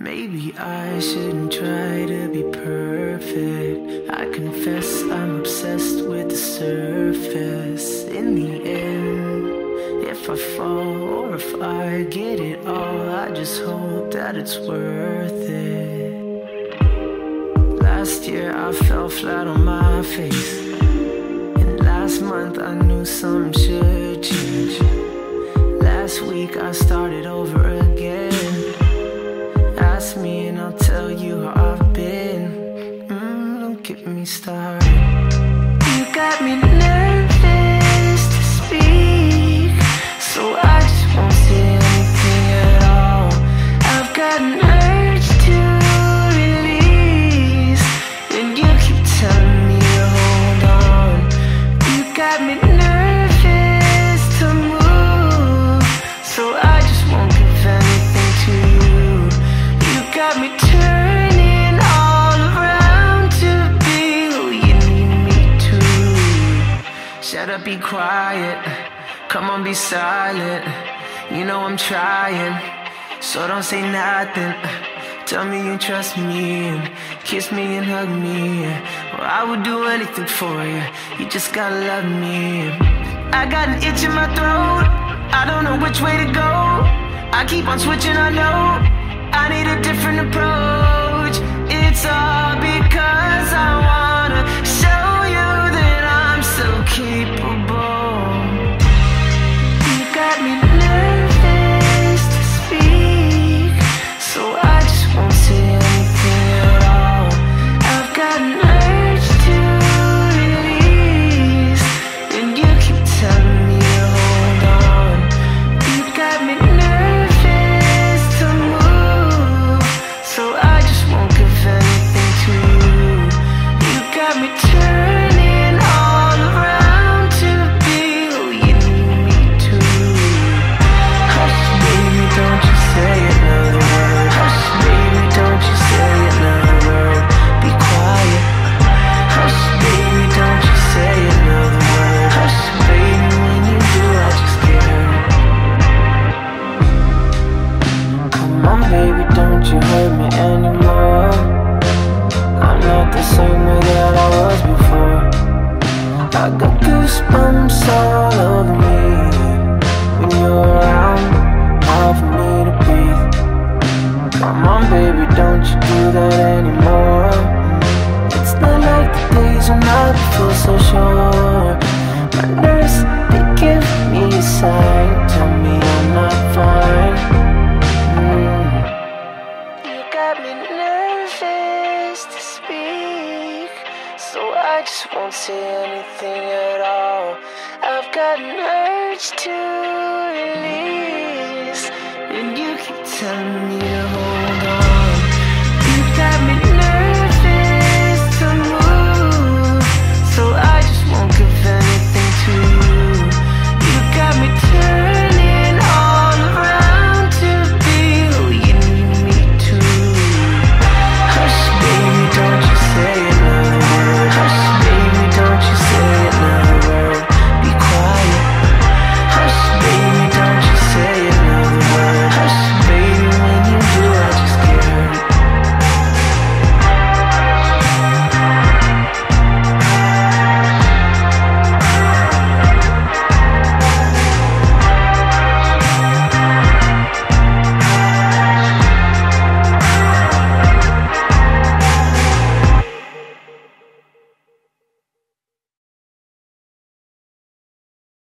Maybe I shouldn't try to be perfect. I confess I'm obsessed with the surface. In the end, if I fall or if I get it all, I just hope that it's worth it. Last year I fell flat on my face. Ask me and I'll tell you how I've been. Mm, don't get me started. You got me nervous Shut up, be quiet. Come on, be silent. You know I'm trying, so don't say nothing. Tell me you trust me and kiss me and hug me. Well, I would do anything for you. You just gotta love me. I got an itch in my throat. I don't know which way to go. I keep on switching, I know. I need a different approach. Don't you hurt me anymore. I'm not the same way that I was before. I got goosebumps all over me when you're around, hard for me to breathe. Come on, baby, don't you do that anymore. It's not like the days when I feel so sure. My nurse, just won't say anything at all. I've got an urge to release, and you keep telling me to